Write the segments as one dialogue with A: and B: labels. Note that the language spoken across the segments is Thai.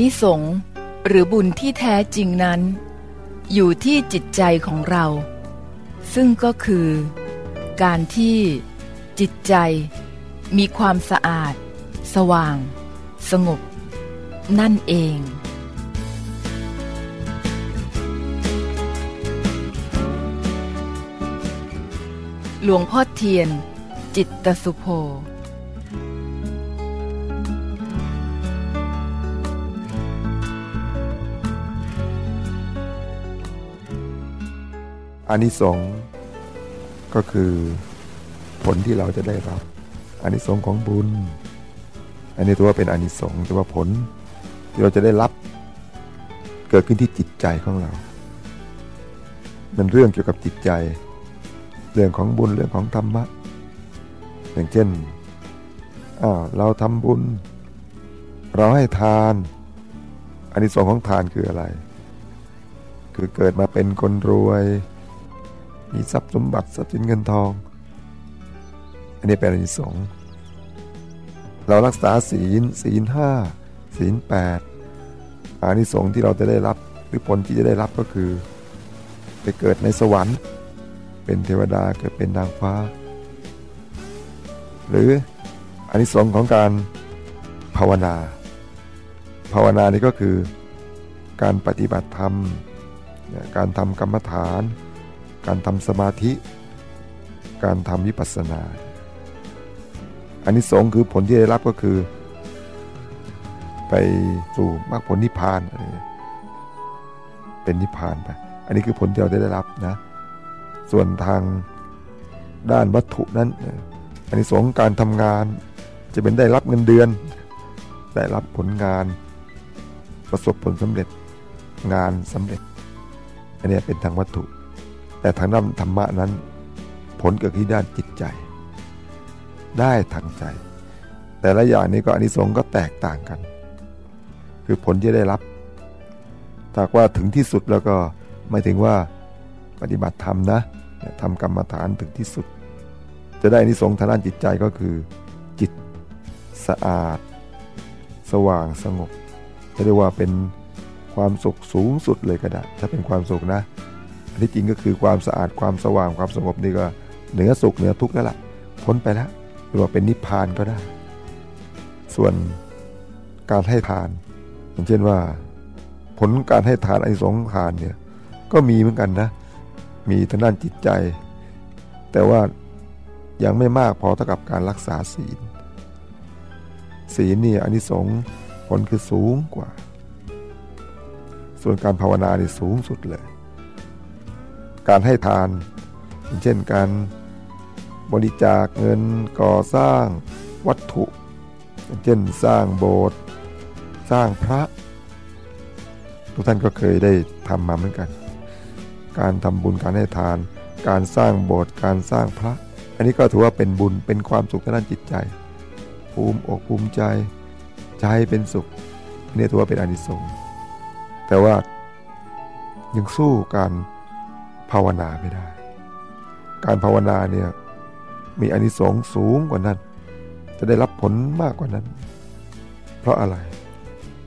A: นิสงส์หรือบุญที่แท้จริงนั้น อยู่ที่จิตใจของเรา ซึ่งก็คือ การที่จิตใจมีความสะอาด สว่าง สงบ นั่นเองหลวงพ่อเทียน จิตตสุโภ
B: อานิสงส์ก็คือผลที่เราจะได้รับอานิสงส์ของบุญ อันนี้ถือว่าเป็นอานิสงส์แต่ว่าผลที่เราจะได้รับเกิดขึ้นที่จิตใจของเรา มันเรื่องเกี่ยวกับจิตใจ เรื่องของบุญเรื่องของธรรมะ อย่างเช่นอ้าวเราทำบุญ เราให้ทานอานิสงส์ของทานคืออะไร คือเกิดมาเป็นคนรวย มีทรัพย์สมบัติทรัพย์สินเงินทอง อันนี้เป็นอานิสงส์เรารักษาศีลศีลห้าศีลแปดอานิสงส์ที่เราจะได้รับหรือผลที่จะได้รับก็คือ ไปเกิดในสวรรค์ เป็นเทวดาเกิดเป็นนางฟ้า หรืออานิสงส์ของการภาวนา ภาวนานี่ก็คือการปฏิบัติธรรม การทำกรรมฐาน การทำสมาธิ การทำวิปัสสนา อันนี้สองคือผลที่ได้รับก็คือ ไปสู่มรรคผลนิพพานเป็นนิพพานไป อันนี้คือผลที่เราได้รับนะ ส่วนทางด้านวัตถุนั้น อันนี้สองการทำงานจะเป็นได้รับเงินเดือน ได้รับผลงาน ประสบผลสำเร็จงานสำเร็จ อันนี้เป็นทางวัตถุ แต่ทางด้านธรรมะนั้น ผลเกิดที่ด้านจิตใจ ได้ทางใจ แต่ละอย่างนี้ก็อนิสงส์ก็แตกต่างกัน คือผลที่ได้รับถ้าว่าถึงที่สุดแล้วก็ไม่ถึงว่าปฏิบัติธรรมนะทำกรรมฐานถึงที่สุด จะได้อนิสงส์ทางด้านจิตใจก็คือ จิตสะอาด สว่างสงบจะเรียกว่าเป็นความสุขสูงสุดเลยก็ได้ถ้าเป็นความสุขนะ ที่จริงก็คือความสะอาดความสว่างความสงบนี่ก็เหนือสุขเหนือทุกข์แล้วล่ะพ้นไปแล้วหรือว่าเป็นนิพพานก็ได้ ส่วนการให้ทาน อย่างเช่นว่า ผลการให้ทานอนิสงส์ทานเนี่ยก็มีเหมือนกันนะ มีทางด้านจิตใจ แต่ว่ายังไม่มากพอเท่ากับการรักษาศีล ศีลนี่อนิสงส์ผลคือสูงกว่า ส่วนการภาวนานี่สูงสุดเลย การให้ทาน เช่นการบริจาคเงินก่อสร้างวัตถุ เช่นสร้างโบสถ์สร้างพระ ทุกท่านก็เคยได้ทำมาเหมือนกัน การทำบุญการให้ทาน การสร้างโบสถ์การสร้างพระ อันนี้ก็ถือว่าเป็นบุญเป็นความสุขทางด้านจิตใจ ภูมิอกภูมิใจใจเป็นสุขนี่ถือว่าเป็นอนิสงส์แต่ว่ายังสู้การ ภาวนาไม่ได้ การภาวนาเนี่ยมีอนิสงส์สูงกว่านั้น จะได้รับผลมากกว่านั้น เพราะอะไร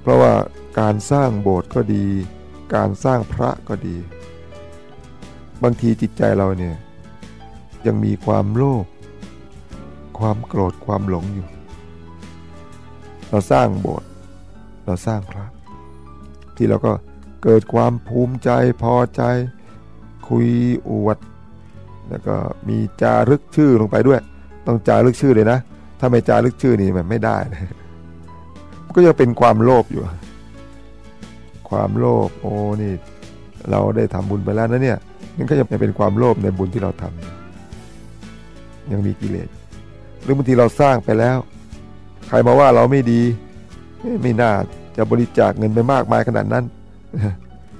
B: เพราะว่าการสร้างโบสถ์ก็ดี การสร้างพระก็ดี บางทีจิตใจเราเนี่ยยังมีความโลภความโกรธความหลงอยู่ เราสร้างโบสถ์เราสร้างพระ ที่เราก็เกิดความภูมิใจพอใจ คุยอวด แล้วก็มีจารึกชื่อลงไปด้วย ต้องจารึกชื่อเลยนะ ถ้าไม่จารึกชื่อนี่มันไม่ได้เลยก็ยังเป็นความโลภอยู่ ความโลภโอ้นี่ เราได้ทำบุญไปแล้วนะเนี่ยนั่นก็ยังเป็นความโลภในบุญที่เราทำยังมีกิเลสหรือบางทีเราสร้างไปแล้ว ใครมาว่าเราไม่ดี ไม่น่าจะบริจาคเงินไปมากมายขนาดนั้น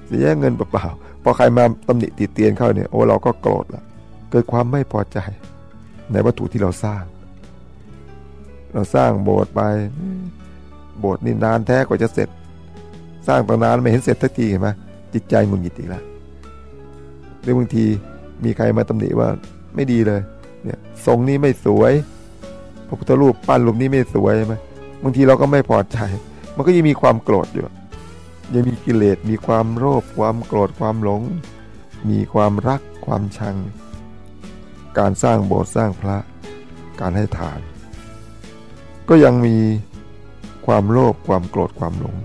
B: เสียเงินเปล่าๆ พอใครมาตำหนิติเตียนเข้าเนี่ยโอ้เราก็โกรธละเกิดความไม่พอใจในวัตถุที่เราสร้าง เราสร้างโบสถ์ไป โบสถ์นี่นานแท้กว่าจะเสร็จ สร้างตั้งนานไม่เห็นเสร็จสักทีเห็นไหมจิตใจงุนหงิดอีกแล้วหรือบางทีมีใครมาตำหนิว่าไม่ดีเลย เนี่ยทรงนี้ไม่สวยพระพุทธรูปปั้นรูปนี้ไม่สวยใช่ไหมบางทีเราก็ไม่พอใจ มันก็ยังมีความโกรธอยู่ ยังมีกิเลสมีความโลภความโกรธความหลง มีความรักความชัง การสร้างโบสถ์สร้างพระ การให้ทาน ก็ยังมีความโลภความโกรธความหลง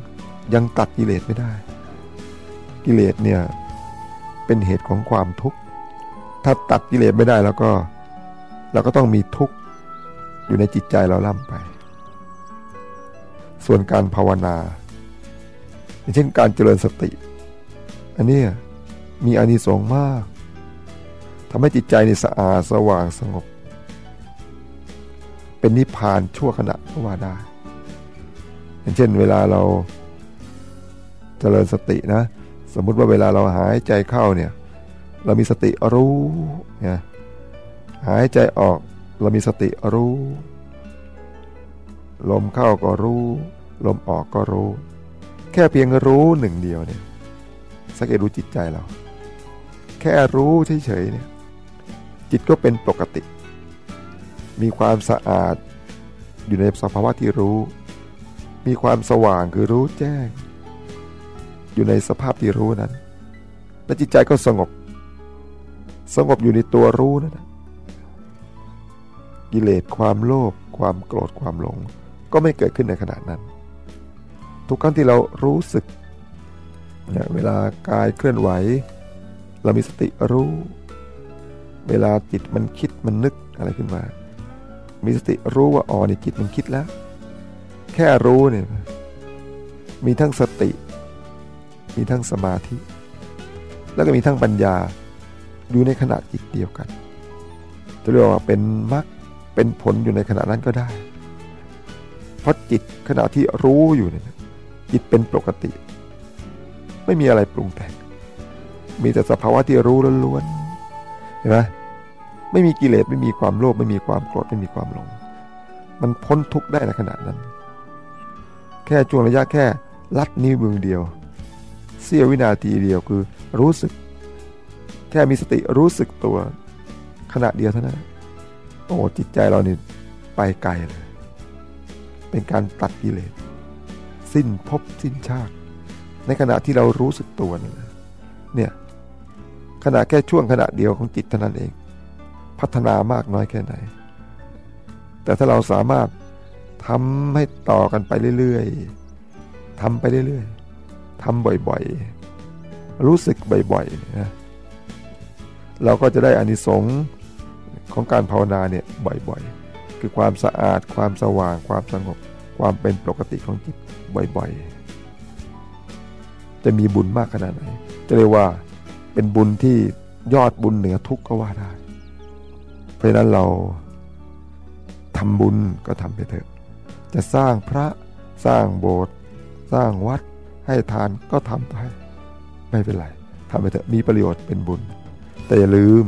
B: ยังตัดกิเลสไม่ได้ กิเลสเนี่ยเป็นเหตุของความทุกข์ ถ้าตัดกิเลสไม่ได้แล้วก็เราก็ต้องมีทุกข์อยู่ในจิตใจเราล่ำไป ส่วนการภาวนา เช่นการเจริญสติ อันนี้มีอานิสงส์มากทำให้จิตใจในสะอาดสว่างสงบ เป็นนิพพานชั่วขณะก็ว่าได้ อย่างเช่นเวลาเราเจริญสตินะ สมมุติว่าเวลาเราหายใจเข้าเนี่ย เรามีสติรู้เนี่ยหายใจออกเรามีสติรู้ ลมเข้าก็รู้ ลมออกก็รู้ ค่เพียงรู้หนึ่งเดียวเนี่ยสังเกตดูจิตใจเรา แค่รู้เฉยๆเนี่ยจิตก็เป็นปกติ มีความสะอาดอยู่ในสภาวะที่รู้ มีความสว่างคือรู้แจ้ง อยู่ในสภาพที่รู้นั้น และจิตใจก็สงบ สงบอยู่ในตัวรู้นั่นนะกิเลสความโลภความโกรธความหลง ก็ไม่เกิดขึ้นในขณะนั้น ทุกครั้งที่เรารู้สึกเนี่ยเวลากายเคลื่อนไหว เรามีสติรู้ เวลาจิตมันคิดมันนึกอะไรขึ้นมา มีสติรู้ว่าอ๋อนี่จิตมันคิดแล้ว แค่รู้เนี่ยมีทั้งสติ มีทั้งสมาธิ แล้วก็มีทั้งปัญญาอยู่ในขณะจิตเดียวกันจะเรียกว่าเป็นมรรคเป็นผลอยู่ในขณะนั้นก็ได้ เพราะจิตขณะที่รู้อยู่เนี่ย จิตเป็นปกติ ไม่มีอะไรปรุงแต่ง มีแต่สภาวะที่รู้ล้วนๆเห็นไหมไม่มีกิเลสไม่มีความโลภไม่มีความโกรธไม่มีความหลง มันพ้นทุกข์ได้ในขณะนั้น แค่ช่วงระยะแค่ลัดนิ้วมือเดียว เสี้ยววินาทีเดียวคือรู้สึก แค่มีสติรู้สึกตัว ขณะเดียวเท่านั้นโอ้จิตใจเรานี่ไปไกลเลย เป็นการตัดกิเลส สิ้นภพสิ้นชาติ ในขณะที่เรารู้สึกตัวนี่เนี่ยขณะแค่ช่วงขณะเดียวของจิตเท่านั้นเอง พัฒนามากน้อยแค่ไหน แต่ถ้าเราสามารถทำให้ต่อกันไปเรื่อยๆทำไปเรื่อยๆทำบ่อยๆ รู้สึกบ่อยๆนะเราก็จะได้อานิสงส์ของการภาวนาเนี่ยบ่อยๆ คือความสะอาดความสว่างความสงบ ความเป็นปกติของจิตบ่อยๆ จะมีบุญมากขนาดไหน จะเรียกว่าเป็นบุญที่ยอดบุญเหนือทุกข์ก็ว่าได้ เพราะฉะนั้นเราทำบุญก็ทำไปเถอะ จะสร้างพระสร้างโบสถ์สร้างวัดให้ทานก็ทำไป ไม่เป็นไรทำไปเถอะมีประโยชน์เป็นบุญ แต่อย่าลืม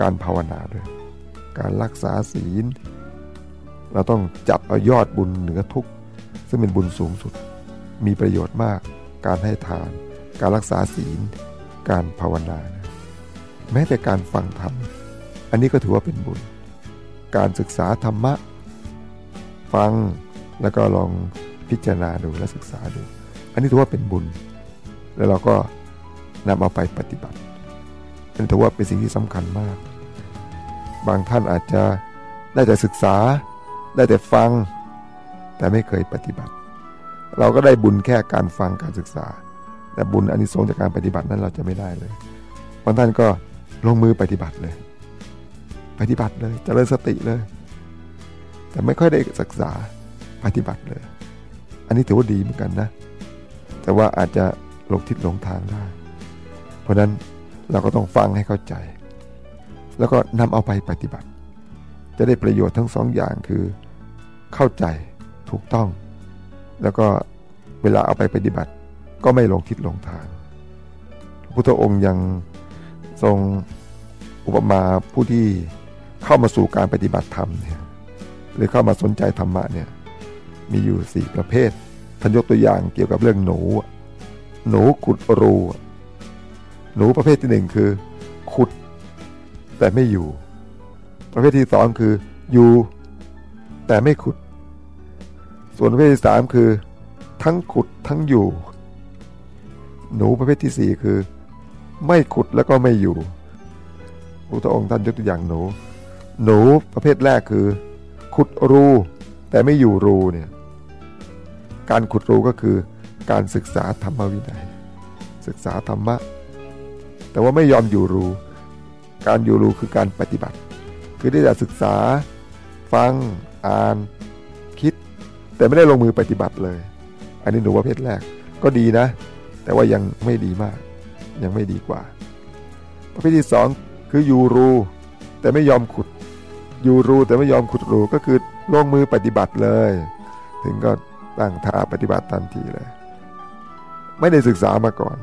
B: การภาวนาด้วย การรักษาศีล เราต้องจับเอายอดบุญเหนือทุก ซึ่งเป็นบุญสูงสุด มีประโยชน์มาก การให้ทาน การรักษาศีล การภาวนาแม้แต่การฟังธรรม อันนี้ก็ถือว่าเป็นบุญ การศึกษาธรรมะ ฟังแล้วก็ลองพิจารณาดูและศึกษาดู อันนี้ถือว่าเป็นบุญ แล้วเราก็นำเอาไปปฏิบัติ อันนี้ถือว่าเป็นสิ่งที่สำคัญมาก บางท่านอาจจะได้แต่ศึกษา ได้แต่ฟัง แต่ไม่เคยปฏิบัติ เราก็ได้บุญแค่การฟังการศึกษา แต่บุญอันนี้สงจากการปฏิบัตินั้นเราจะไม่ได้เลยบางท่านก็ลงมือปฏิบัติเลย ปฏิบัติเลยจเจริญสติเลย แต่ไม่ค่อยได้ศึกษาปฏิบัติเลย อันนี้ถือว่าดีเหมือนกันนะ แต่ว่าอาจจะหลงทิศหลงทางได้ เพราะนั้นเราก็ต้องฟังให้เข้าใจ แล้วก็นำเอาไปปฏิบัติ จะได้ประโยชน์ทั้งสองอย่างคือเข้าใจ ถูกต้อง แล้วก็เวลาเอาไปปฏิบัติ ก็ไม่หลงทิศหลงทางพระพุทธองค์ยังทรงอุปมาผู้ที่เข้ามาสู่การปฏิบัติธรรมเนี่ยหรือเข้ามาสนใจธรรมะเนี่ยมีอยู่สี่ประเภทท่านยกตัวอย่างเกี่ยวกับเรื่องหนู หนูขุดรูหนูประเภทที่หนึ่งคือ ขุด แต่ไม่อยู่ ประเภทที่สองคือ อยู่ แต่ไม่ขุด ส่วนประเภทที่สามคือ ทั้งขุดทั้งอยู่ หนูประเภทที่สี่คือ ไม่ขุดแล้วก็ไม่อยู่พระองค์ท่านยกตัวอย่างหนู หนูประเภทแรกคือ ขุดรูแต่ไม่อยู่รูเนี่ยการขุดรูก็คือการศึกษาธรรมวินัยศึกษาธรรมะ แต่ว่าไม่ยอมอยู่รูการอยู่รูคือการปฏิบัติ คือได้แต่ศึกษา ฟัง อ่าน แต่ไม่ได้ลงมือปฏิบัติเลย อันนี้หนูประเภทแรกก็ดีนะ แต่ว่ายังไม่ดีมาก ยังไม่ดีกว่า ประเภทที่สองคืออยู่รูแต่ไม่ยอมขุดอยู่รูแต่ไม่ยอมขุดรูก็คือลงมือปฏิบัติเลย ถึงก็ตั้งท่าปฏิบัติทันทีเลย ไม่ได้ศึกษามาก่อน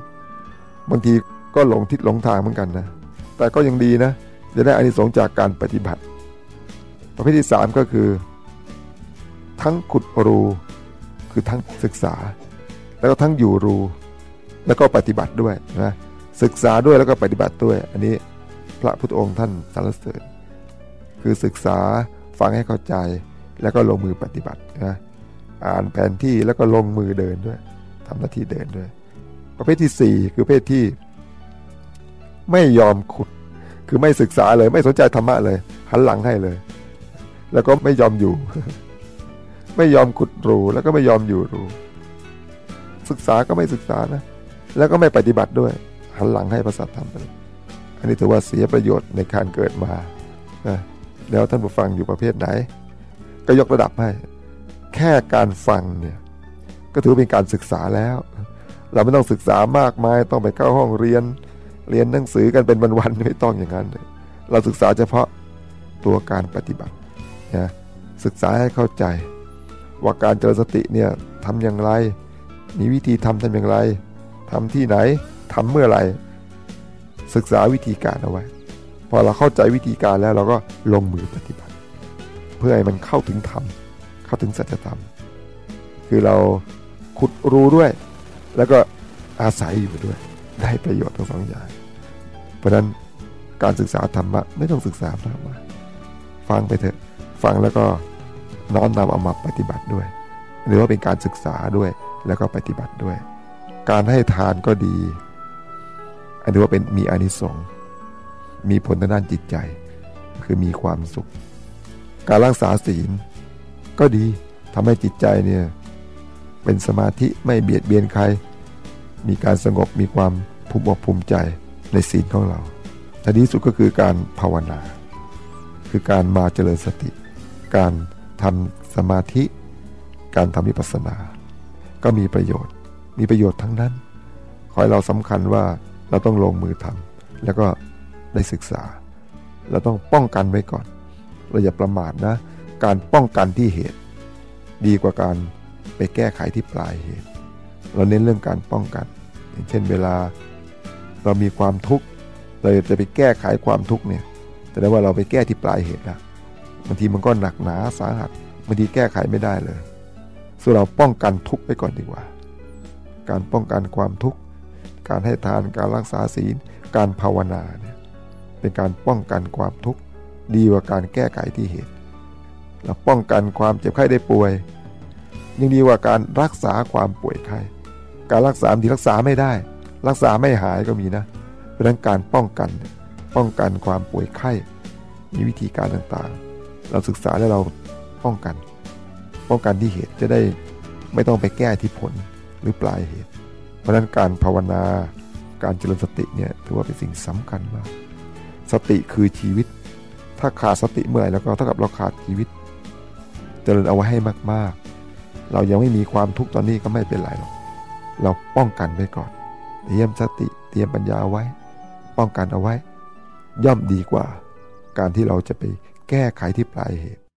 B: บางทีก็หลงทิศหลงทางเหมือนกันนะ แต่ก็ยังดีนะ จะได้อานิสงส์จากการปฏิบัติ ประเภทที่สามก็คือ ทั้งขุดรู คือทั้งศึกษา แล้วก็ทั้งอยู่รู แล้วก็ปฏิบัติด้วยนะศึกษาด้วยแล้วก็ปฏิบัติด้วย อันนี้พระพุทธองค์ท่านสรรเสริญคือศึกษาฟังให้เข้าใจแล้วก็ลงมือปฏิบัตินะอ่านแผนที่แล้วก็ลงมือเดินด้วยทำหน้าที่เดินด้วย ประเภทที่สี่คือประเภทที่ ไม่ยอมขุด คือไม่ศึกษาเลย ไม่สนใจธรรมะเลย หันหลังให้เลย แล้วก็ไม่ยอมอยู่ ไม่ยอมขุดรูแล้วก็ไม่ยอมอยู่รู ศึกษาก็ไม่ศึกษานะ แล้วก็ไม่ปฏิบัติด้วย หันหลังให้พระสัทธรรมไปอันนี้ถือว่าเสียประโยชน์ในการเกิดมานะแล้วท่านผู้ฟังอยู่ประเภทไหน ก็ยกระดับให้ แค่การฟังเนี่ยก็ถือเป็นการศึกษาแล้ว เราไม่ต้องศึกษามากมายต้องไปเข้าห้องเรียน เรียนหนังสือกันเป็นวันๆไม่ต้องอย่างนั้นเลยเราศึกษาเฉพาะตัวการปฏิบัตินะศึกษาให้เข้าใจ ว่าการเจริญสติเนี่ยทำอย่างไร มีวิธีทำทำอย่างไรทำที่ไหนทำเมื่อไหร่ศึกษาวิธีการเอาไว้ พอเราเข้าใจวิธีการแล้วเราก็ลงมือปฏิบัติ เพื่อให้มันเข้าถึงธรรมเข้าถึงสัจธรรม คือเราขุดรู้ด้วย แล้วก็อาศัยอยู่ด้วย ได้ประโยชน์ทั้งสองอย่าง เพราะนั้นการศึกษาธรรมะไม่ต้องศึกษามากมายฟังไปเถอะ ฟังแล้วก็ น้อมนำเอามาปฏิบัติด้วย หรือว่าเป็นการศึกษาด้วยแล้วก็ปฏิบัติด้วย การให้ทานก็ดีอันนี้ว่าเป็นมีอานิสงส์มีผลทางด้านจิตใจ คือมีความสุข การรักษาศีลก็ดีทำให้จิตใจเนี่ยเป็นสมาธิไม่เบียดเบียนใคร มีการสงบมีความภูมิอกภูมิใจในศีลของเราแต่ดีสุดก็คือการภาวนา คือการมาเจริญสติ การ ทำสมาธิ การทำวิปัสสนา ก็มีประโยชน์ มีประโยชน์ทั้งนั้น ขอให้เราสำคัญว่าเราต้องลงมือทำแล้วก็ได้ศึกษา เราต้องป้องกันไว้ก่อน เราอย่าประมาทนะ การป้องกันที่เหตุ ดีกว่าการไปแก้ไขที่ปลายเหตุ เราเน้นเรื่องการป้องกัน อย่างเช่นเวลาเรามีความทุกข์ เราจะไปแก้ไขความทุกข์เนี่ยแต่ได้ว่าเราไปแก้ที่ปลายเหตุแล้ว บางทีมันก็หนักหนาสาหัสบางทีแก้ไขไม่ได้เลยส่วนเราป้องกันทุกข์ไปก่อนดีกว่า การป้องกันความทุกข์ การให้ทานการรักษาศีล การภาวนาเนี่ยเป็นการป้องกันความทุกข์ ดีกว่าการแก้ไขที่เหตุเราป้องกันความเจ็บไข้ได้ป่วย ยังดีกว่าการรักษาความป่วยไข้ การรักษาที่รักษาไม่ได้ รักษาไม่หายก็มีนะ เพราะนั้นการป้องกันป้องกันความป่วยไข้ มีวิธีการต่างๆ เราศึกษาแล้วเราป้องกัน ป้องกันที่เหตุจะได้ไม่ต้องไปแก้ที่ผลหรือปลายเหตุ เพราะนั้นการภาวนาการเจริญสติเนี่ยถือว่าเป็นสิ่งสำคัญมาก สติคือชีวิต ถ้าขาดสติเมื่อไหร่แล้วก็เท่ากับเราขาดชีวิต เจริญเอาไว้ให้มากๆ เรายังไม่มีความทุกข์ตอนนี้ก็ไม่เป็นไรหรอกเราป้องกันไว้ก่อนเตรียมสติเตรียมปัญญาไว้ ป้องกันเอาไว้ ย่อมดีกว่า การที่เราจะไป แก้ไขที่ปลายเหตุ